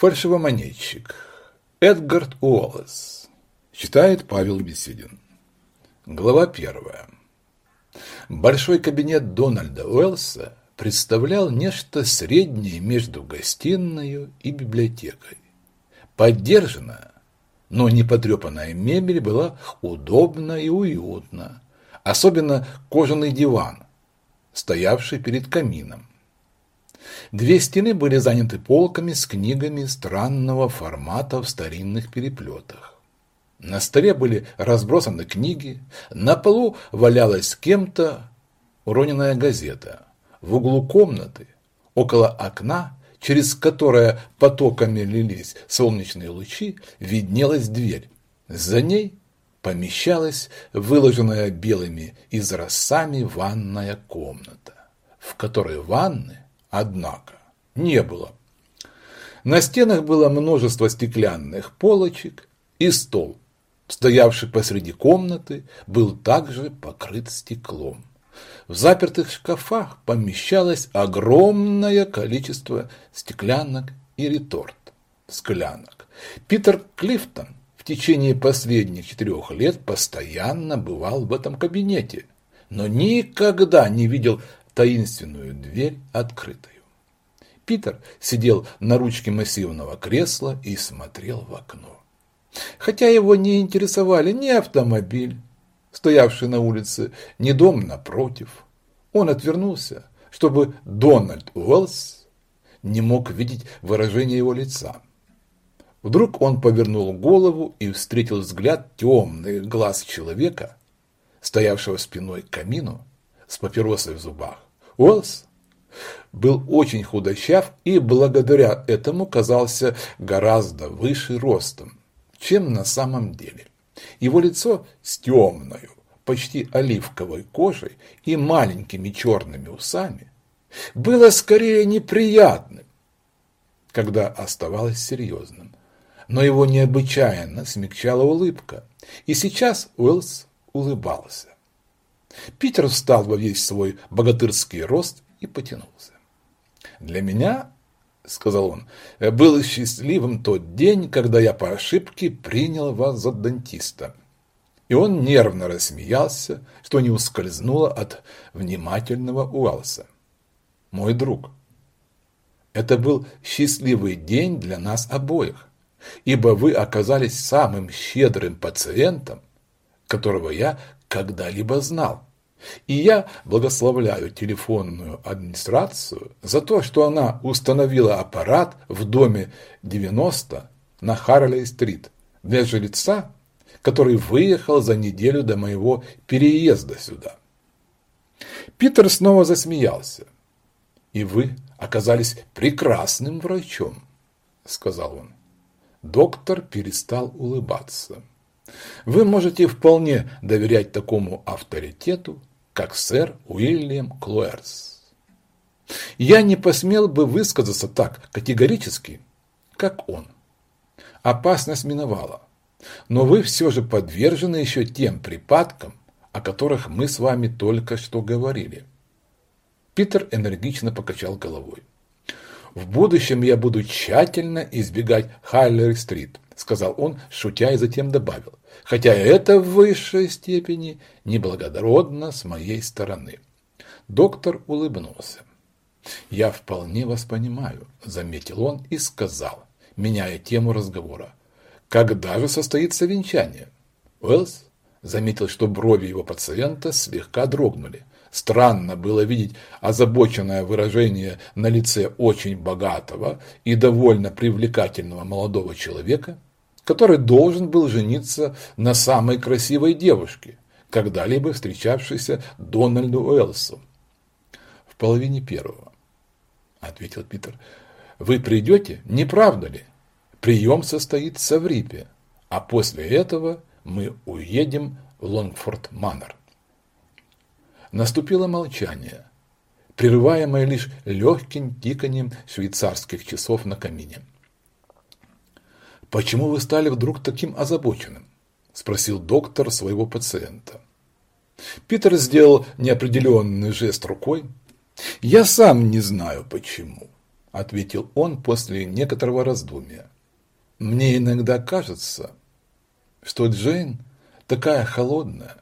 Фальшивомонетчик. Эдгард Уоллес. Читает Павел Беседин. Глава первая. Большой кабинет Дональда Уэллса представлял нечто среднее между гостиной и библиотекой. Поддержанная, но не потрепанная мебель была удобна и уютна, особенно кожаный диван, стоявший перед камином. Две стены были заняты полками с книгами странного формата в старинных переплетах. На столе были разбросаны книги, на полу валялась кем-то уроненная газета. В углу комнаты, около окна, через которое потоками лились солнечные лучи, виднелась дверь. За ней помещалась выложенная белыми изразцами ванная комната, в которой ванны Однако не было. На стенах было множество стеклянных полочек, и стол, стоявший посреди комнаты, был также покрыт стеклом. В запертых шкафах помещалось огромное количество стеклянок и реторт, склянок. Питер Клифтон в течение последних четырех лет постоянно бывал в этом кабинете, но никогда не видел таинственную дверь открытую. Питер сидел на ручке массивного кресла и смотрел в окно. Хотя его не интересовали ни автомобиль, стоявший на улице, ни дом напротив. Он отвернулся, чтобы Дональд Уэллс не мог видеть выражение его лица. Вдруг он повернул голову и встретил взгляд темных глаз человека, стоявшего спиной к камину с папиросой в зубах. Уэллс был очень худощав и благодаря этому казался гораздо выше ростом, чем на самом деле. Его лицо с темной, почти оливковой кожей и маленькими черными усами было скорее неприятным, когда оставалось серьезным. Но его необычайно смягчала улыбка, и сейчас Уэллс улыбался. Питер встал во весь свой богатырский рост и потянулся. «Для меня, — сказал он, — был счастливым тот день, когда я по ошибке принял вас за дантиста». И он нервно рассмеялся, что не ускользнуло от внимательного Уэлса. «Мой друг, это был счастливый день для нас обоих, ибо вы оказались самым щедрым пациентом, которого я когда-либо знал. И я благословляю телефонную администрацию за то, что она установила аппарат в доме 90 на Харлей-стрит для жильца, который выехал за неделю до моего переезда сюда. Питер снова засмеялся. «И вы оказались прекрасным врачом», – сказал он. Доктор перестал улыбаться. Вы можете вполне доверять такому авторитету, как сэр Уильям Клуэрс. Я не посмел бы высказаться так категорически, как он. Опасность миновала, но вы все же подвержены еще тем припадкам, о которых мы с вами только что говорили. Питер энергично покачал головой. В будущем я буду тщательно избегать Хайлер-стрит, сказал он, шутя и затем добавил хотя это в высшей степени неблагородно с моей стороны. Доктор улыбнулся. «Я вполне вас понимаю», – заметил он и сказал, меняя тему разговора. «Когда же состоится венчание?» Уэллс заметил, что брови его пациента слегка дрогнули. Странно было видеть озабоченное выражение на лице очень богатого и довольно привлекательного молодого человека – который должен был жениться на самой красивой девушке, когда-либо встречавшейся Дональду Уэллсу. В половине первого, ответил Питер. Вы придете, не правда ли? Прием состоится в Рипе, а после этого мы уедем в Лонгфорд Маннер. Наступило молчание, прерываемое лишь легким тиканием швейцарских часов на камине. «Почему вы стали вдруг таким озабоченным?» – спросил доктор своего пациента. Питер сделал неопределенный жест рукой. «Я сам не знаю почему», – ответил он после некоторого раздумья. «Мне иногда кажется, что Джейн такая холодная,